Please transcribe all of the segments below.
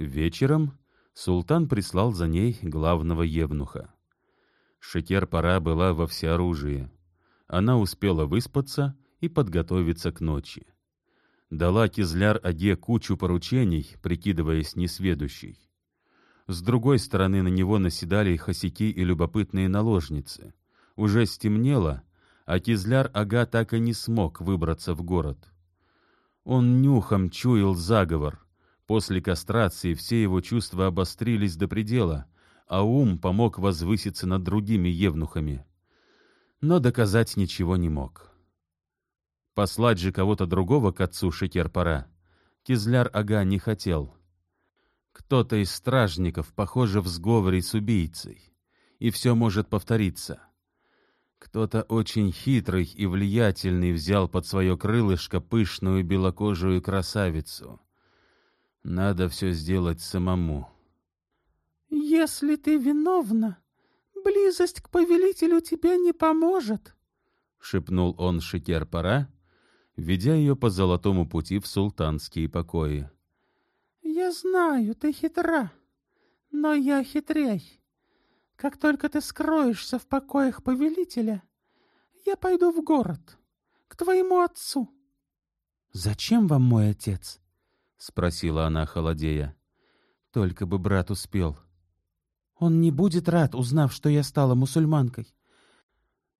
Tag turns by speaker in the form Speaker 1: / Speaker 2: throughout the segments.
Speaker 1: Вечером султан прислал за ней главного евнуха. Шекер-пора была во всеоружии. Она успела выспаться и подготовиться к ночи. Дала Кизляр-Аге кучу поручений, прикидываясь несведущей. С другой стороны на него наседали хосяки и любопытные наложницы. Уже стемнело, а Кизляр-Ага так и не смог выбраться в город. Он нюхом чуял заговор. После кастрации все его чувства обострились до предела, а ум помог возвыситься над другими евнухами. Но доказать ничего не мог. Послать же кого-то другого к отцу Шекер-пора Кизляр-ага не хотел. Кто-то из стражников, похоже, в сговоре с убийцей, и все может повториться. Кто-то очень хитрый и влиятельный взял под свое крылышко пышную белокожую красавицу. Надо все сделать самому.
Speaker 2: «Если ты виновна, близость к повелителю тебе не поможет», —
Speaker 1: шепнул он Шекер-пора, ведя ее по золотому пути в султанские покои.
Speaker 2: «Я знаю, ты хитра, но я хитрей. Как только ты скроешься в покоях повелителя, я пойду в город, к твоему отцу.
Speaker 1: — Зачем вам мой отец? — спросила она, холодея. — Только бы брат успел. Он не будет рад, узнав, что я стала мусульманкой.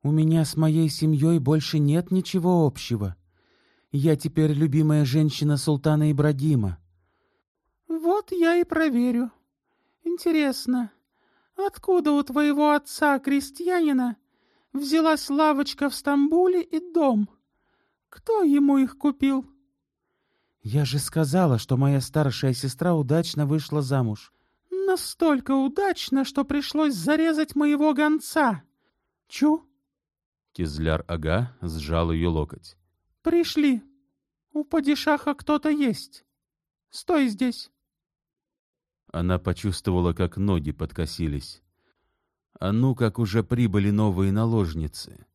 Speaker 1: У меня с моей семьей больше нет ничего общего. Я теперь любимая женщина султана Ибрагима.
Speaker 2: — Вот я и проверю. Интересно, Откуда у твоего отца, крестьянина, взялась лавочка в Стамбуле и дом? Кто ему их купил?
Speaker 1: Я же сказала, что моя старшая сестра удачно вышла замуж.
Speaker 2: Настолько удачно, что пришлось зарезать моего гонца. Чу?
Speaker 1: Кизляр-ага сжал ее локоть.
Speaker 2: Пришли. У падишаха кто-то есть. Стой здесь.
Speaker 1: Она почувствовала, как ноги подкосились. А ну, как уже прибыли новые наложницы.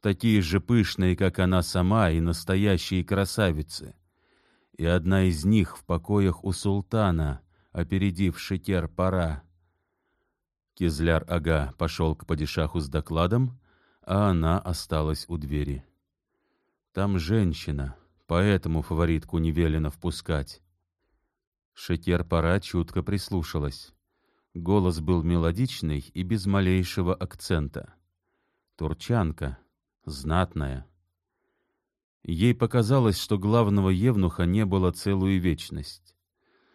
Speaker 1: Такие же пышные, как она сама, и настоящие красавицы. И одна из них в покоях у султана, опередив Шекер-пора. Кизляр-ага пошел к падишаху с докладом, а она осталась у двери. Там женщина, поэтому фаворитку не велено впускать. Шекер-пора чутко прислушалась. Голос был мелодичный и без малейшего акцента. Турчанка, знатная. Ей показалось, что главного евнуха не было целую вечность.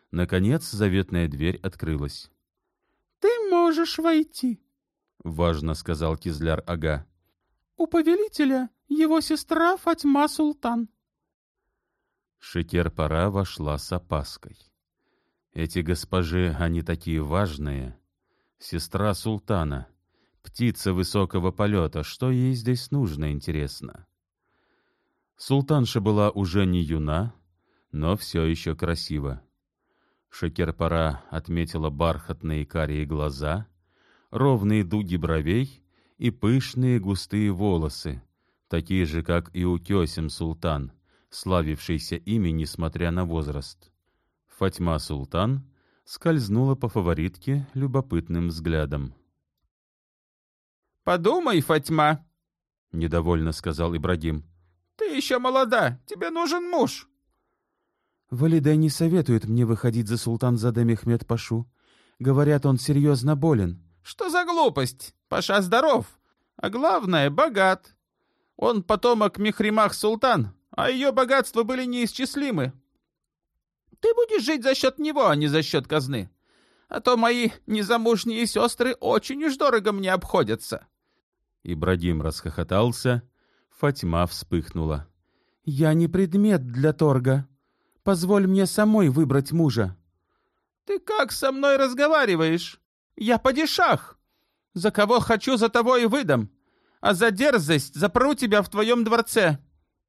Speaker 1: Наконец заветная дверь открылась.
Speaker 2: — Ты можешь войти, —
Speaker 1: важно сказал Кизляр-ага.
Speaker 2: — У повелителя его сестра Фатьма Султан.
Speaker 1: Шекер-пора вошла с опаской. Эти госпожи, они такие важные. Сестра султана, птица высокого полета, что ей здесь нужно, интересно? Султанша была уже не юна, но все еще красива. Шекерпара отметила бархатные карие глаза, ровные дуги бровей и пышные густые волосы, такие же, как и у Кесим Султан, славившийся ими, несмотря на возраст. Фатьма Султан скользнула по фаворитке любопытным взглядом.
Speaker 3: «Подумай, Фатьма!»
Speaker 1: — недовольно сказал Ибрагим.
Speaker 3: «Ты еще молода, тебе нужен муж!»
Speaker 1: «Валида не советует мне выходить за султан Заде Мехмед Пашу. Говорят, он серьезно болен».
Speaker 3: «Что за глупость? Паша здоров, а главное — богат. Он потомок Мехримах Султан, а ее богатства были неисчислимы. Ты будешь жить за счет него, а не за счет казны. А то мои незамужние сестры очень уж дорого мне обходятся.
Speaker 1: Ибрагим расхохотался, Фатьма вспыхнула. — Я не предмет для торга. Позволь мне самой выбрать мужа.
Speaker 3: — Ты как со мной разговариваешь? Я падишах. За кого хочу, за того и выдам. А за дерзость запру тебя в твоем дворце.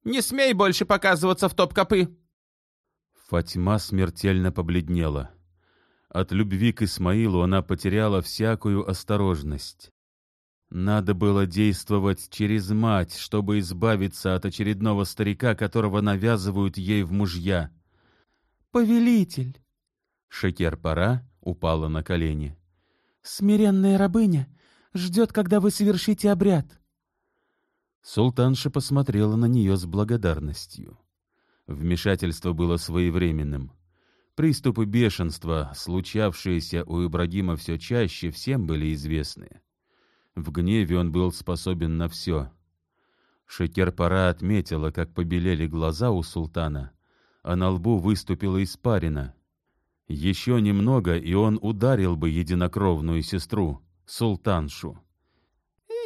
Speaker 3: Не смей больше показываться в топ-копы.
Speaker 1: Фатьма смертельно побледнела. От любви к Исмаилу она потеряла всякую осторожность. Надо было действовать через мать, чтобы избавиться от очередного старика, которого навязывают ей в мужья.
Speaker 2: «Повелитель!»
Speaker 1: Шекер-пора упала на колени.
Speaker 2: «Смиренная рабыня ждет, когда вы совершите обряд».
Speaker 1: Султанша посмотрела на нее с благодарностью. Вмешательство было своевременным. Приступы бешенства, случавшиеся у Ибрагима все чаще, всем были известны. В гневе он был способен на все. Шекер-пора отметила, как побелели глаза у султана, а на лбу выступила испарина. Еще немного, и он ударил бы единокровную сестру, султаншу.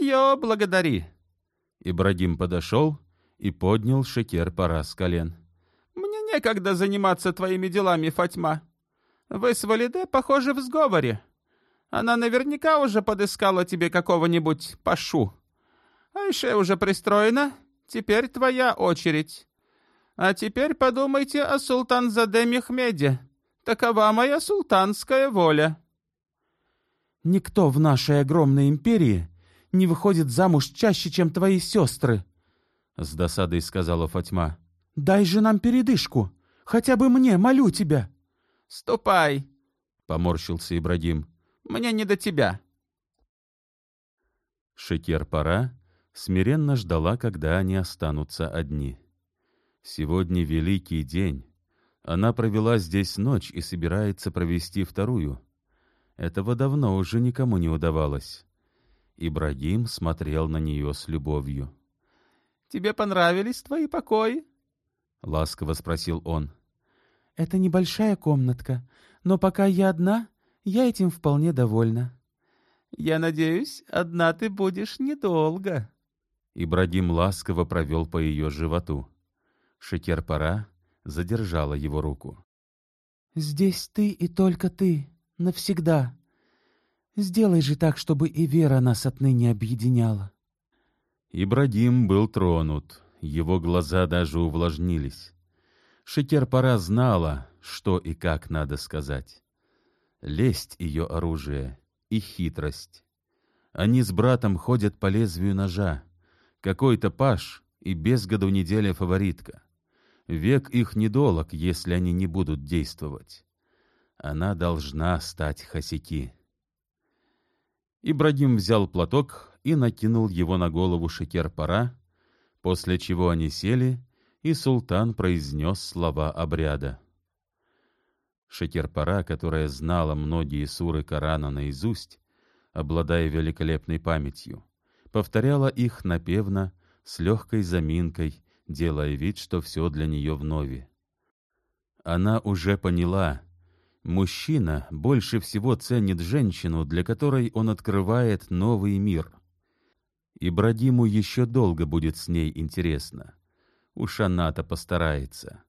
Speaker 3: «Ее благодари!»
Speaker 1: Ибрагим подошел и поднял Шекер-пора с колен.
Speaker 3: «Мне некогда заниматься твоими делами, Фатьма. Вы с Валиде, похоже, в сговоре. Она наверняка уже подыскала тебе какого-нибудь пашу. Айше уже пристроена, теперь твоя очередь. А теперь подумайте о султан-заде Мехмеде. Такова моя султанская воля».
Speaker 2: «Никто в нашей огромной империи не выходит замуж чаще, чем твои сестры», — с досадой сказала Фатьма. «Дай же нам передышку, хотя бы мне, молю тебя».
Speaker 3: «Ступай», —
Speaker 1: поморщился Ибрагим.
Speaker 3: «Мне не до тебя».
Speaker 1: Шекер-пора смиренно ждала, когда они останутся одни. Сегодня великий день. Она провела здесь ночь и собирается провести вторую. Этого давно уже никому не удавалось. Ибрагим смотрел на нее с любовью.
Speaker 3: «Тебе понравились твои покои?»
Speaker 1: — ласково спросил он.
Speaker 2: «Это небольшая комнатка, но пока я одна, я этим вполне довольна».
Speaker 3: «Я надеюсь, одна ты будешь недолго».
Speaker 1: Ибрагим ласково провел по ее животу. Шекер-пора задержала его руку.
Speaker 2: «Здесь ты и только ты, навсегда. Сделай же так, чтобы и вера нас отныне объединяла».
Speaker 1: Ибрагим был тронут, его глаза даже увлажнились. Шекер-пора знала, что и как надо сказать. Лесть ее оружие и хитрость. Они с братом ходят по лезвию ножа. Какой-то паш и без году неделя фаворитка. Век их недолог, если они не будут действовать. Она должна стать хосяки. Ибрагим взял платок и накинул его на голову Шекер-пора, после чего они сели, и султан произнес слова обряда. Шекер-пора, которая знала многие суры Корана наизусть, обладая великолепной памятью, повторяла их напевно, с легкой заминкой, делая вид, что все для нее вновь. Она уже поняла, мужчина больше всего ценит женщину, для которой он открывает новый мир. И Бродиму еще долго будет с ней интересно. Уж она-то постарается.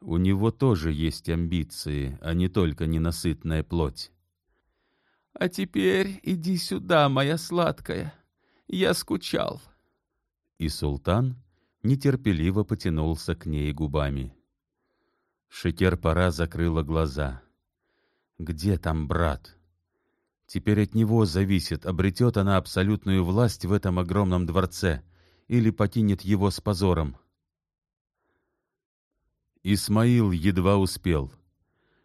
Speaker 1: У него тоже есть амбиции, а не только ненасытная плоть.
Speaker 3: «А теперь иди сюда, моя сладкая. Я скучал».
Speaker 1: И султан нетерпеливо потянулся к ней губами. Шекер-пора закрыла глаза. «Где там брат?» Теперь от него зависит, обретет она абсолютную власть в этом огромном дворце или покинет его с позором. Исмаил едва успел.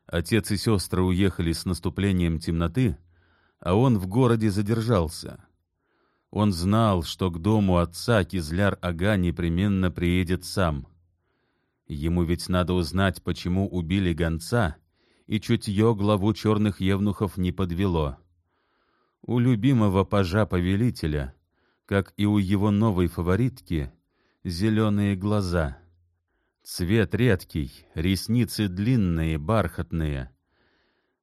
Speaker 1: Отец и сестры уехали с наступлением темноты, а он в городе задержался. Он знал, что к дому отца Кизляр-ага непременно приедет сам. Ему ведь надо узнать, почему убили гонца, и чутье главу черных евнухов не подвело. У любимого пажа-повелителя, как и у его новой фаворитки, зеленые глаза — Цвет редкий, ресницы длинные, бархатные.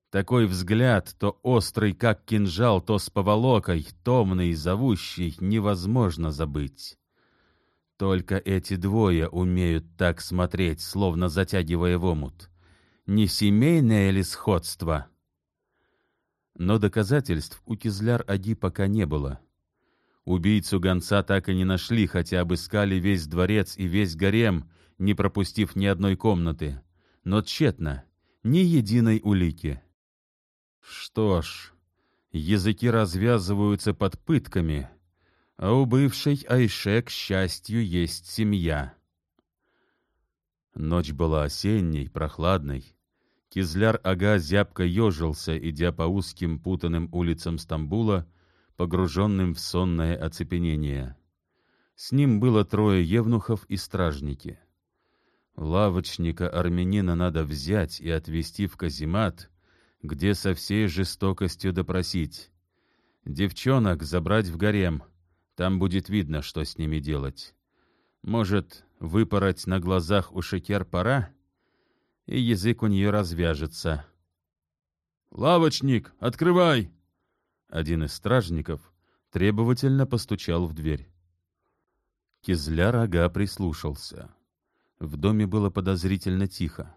Speaker 1: Такой взгляд, то острый, как кинжал, то с поволокой, томный, зовущий, невозможно забыть. Только эти двое умеют так смотреть, словно затягивая в омут. Не семейное ли сходство? Но доказательств у Кизляр-Аги пока не было. Убийцу гонца так и не нашли, хотя обыскали весь дворец и весь гарем — не пропустив ни одной комнаты, но тщетно, ни единой улики. Что ж, языки развязываются под пытками, а у бывшей Айше, к счастью, есть семья. Ночь была осенней, прохладной. Кизляр-ага зябко ежился, идя по узким путанным улицам Стамбула, погруженным в сонное оцепенение. С ним было трое евнухов и стражники. Лавочника-армянина надо взять и отвезти в каземат, где со всей жестокостью допросить. Девчонок забрать в гарем, там будет видно, что с ними делать. Может, выпороть на глазах у шекер пора, и язык у нее развяжется. «Лавочник, открывай!» Один из стражников требовательно постучал в дверь. Кизляр-ага прислушался. В доме было подозрительно тихо.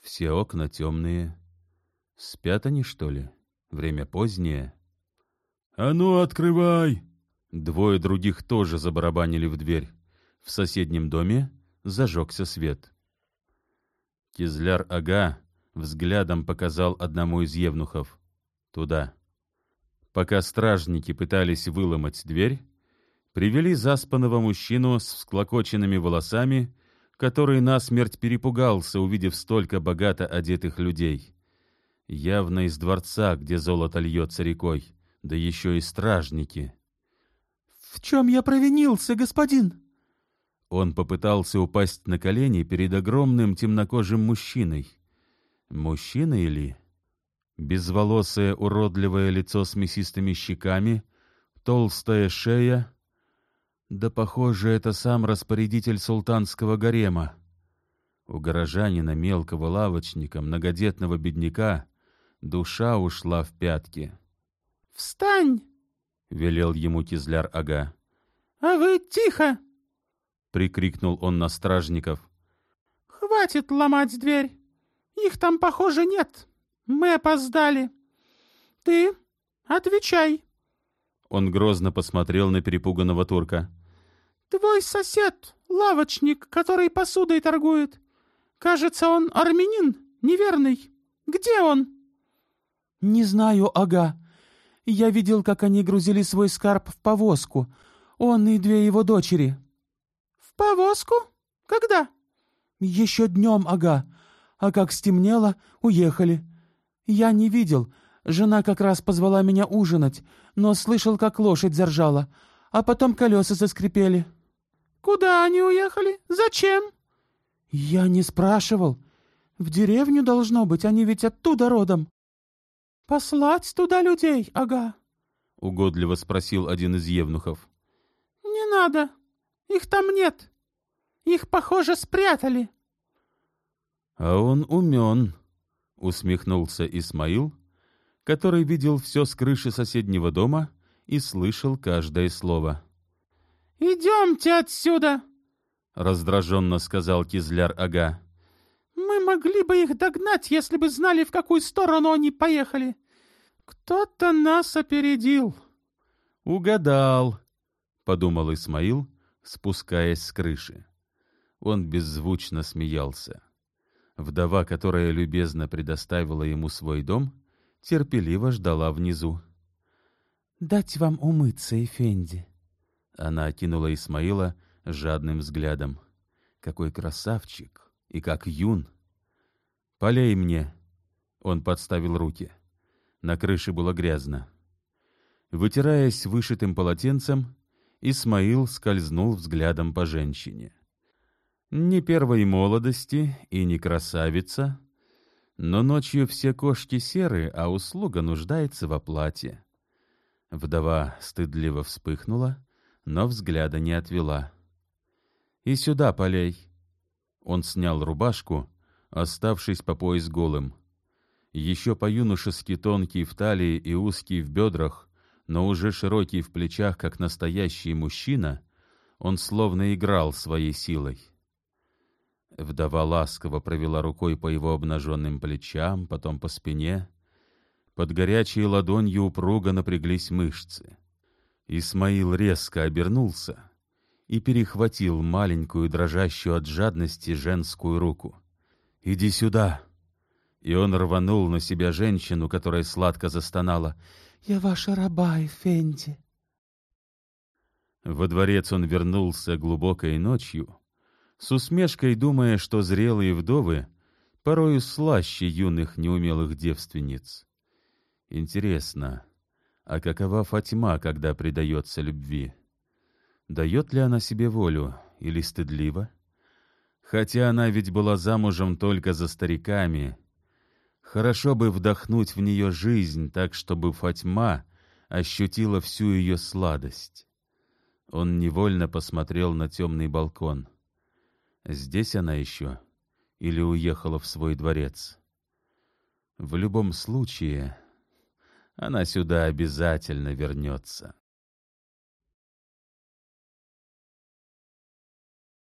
Speaker 1: Все окна темные. Спят они, что ли? Время позднее. «А ну, открывай!» Двое других тоже забарабанили в дверь. В соседнем доме зажегся свет. Кизляр-ага взглядом показал одному из евнухов. Туда. Пока стражники пытались выломать дверь, привели заспанного мужчину с всклокоченными волосами, который насмерть перепугался, увидев столько богато одетых людей. Явно из дворца, где золото льется рекой, да еще и стражники.
Speaker 2: «В чем я провинился, господин?»
Speaker 1: Он попытался упасть на колени перед огромным темнокожим мужчиной. Мужчина или... Безволосое уродливое лицо с мясистыми щеками, толстая шея. Да, похоже, это сам распорядитель султанского гарема. У горожанина, мелкого лавочника, многодетного бедняка, душа ушла в пятки.
Speaker 2: «Встань!»
Speaker 1: — велел ему Кизляр-ага.
Speaker 2: «А вы тихо!»
Speaker 1: — прикрикнул он на стражников.
Speaker 2: «Хватит ломать дверь! Их там, похоже, нет. Мы опоздали. Ты отвечай!»
Speaker 1: Он грозно посмотрел на перепуганного турка.
Speaker 2: «Твой сосед, лавочник, который посудой торгует. Кажется, он армянин, неверный. Где он?»
Speaker 4: «Не знаю, ага. Я видел, как они грузили свой скарб в повозку. Он и две его дочери».
Speaker 2: «В повозку? Когда?»
Speaker 4: «Еще днем, ага. А как стемнело, уехали. Я не видел. Жена как раз позвала меня ужинать, но слышал, как лошадь заржала, а потом колеса заскрипели».
Speaker 2: «Куда они уехали? Зачем?»
Speaker 4: «Я не спрашивал. В деревню должно быть, они ведь оттуда родом».
Speaker 2: «Послать туда людей, ага», —
Speaker 1: угодливо спросил один из евнухов.
Speaker 2: «Не надо. Их там нет. Их, похоже, спрятали».
Speaker 1: «А он умен», — усмехнулся Исмаил, который видел все с крыши соседнего дома и слышал каждое слово.
Speaker 2: «Идемте отсюда!»
Speaker 1: — раздраженно сказал Кизляр-ага.
Speaker 2: «Мы могли бы их догнать, если бы знали, в какую сторону они поехали. Кто-то нас опередил».
Speaker 1: «Угадал», — подумал Исмаил, спускаясь с крыши. Он беззвучно смеялся. Вдова, которая любезно предоставила ему свой дом, терпеливо ждала внизу.
Speaker 4: «Дать вам умыться, Эфенди».
Speaker 1: Она окинула Исмаила жадным взглядом. «Какой красавчик! И как юн!» «Полей мне!» Он подставил руки. На крыше было грязно. Вытираясь вышитым полотенцем, Исмаил скользнул взглядом по женщине. Не первой молодости и не красавица, но ночью все кошки серы, а услуга нуждается в оплате. Вдова стыдливо вспыхнула, но взгляда не отвела. «И сюда, полей!» Он снял рубашку, оставшись по пояс голым. Еще по-юношески тонкий в талии и узкий в бедрах, но уже широкий в плечах, как настоящий мужчина, он словно играл своей силой. Вдова ласково провела рукой по его обнаженным плечам, потом по спине. Под горячей ладонью упруго напряглись мышцы. Исмаил резко обернулся и перехватил маленькую, дрожащую от жадности женскую руку. «Иди сюда!» И он рванул на себя женщину, которая сладко застонала.
Speaker 4: «Я ваша раба, Эфенди!»
Speaker 1: Во дворец он вернулся глубокой ночью, с усмешкой думая, что зрелые вдовы порою слаще юных неумелых девственниц. Интересно, а какова Фатьма, когда предается любви? Дает ли она себе волю или стыдлива? Хотя она ведь была замужем только за стариками. Хорошо бы вдохнуть в нее жизнь так, чтобы Фатьма ощутила всю ее сладость. Он невольно посмотрел на темный балкон. Здесь она еще или уехала в свой дворец? В любом случае, она сюда обязательно вернется.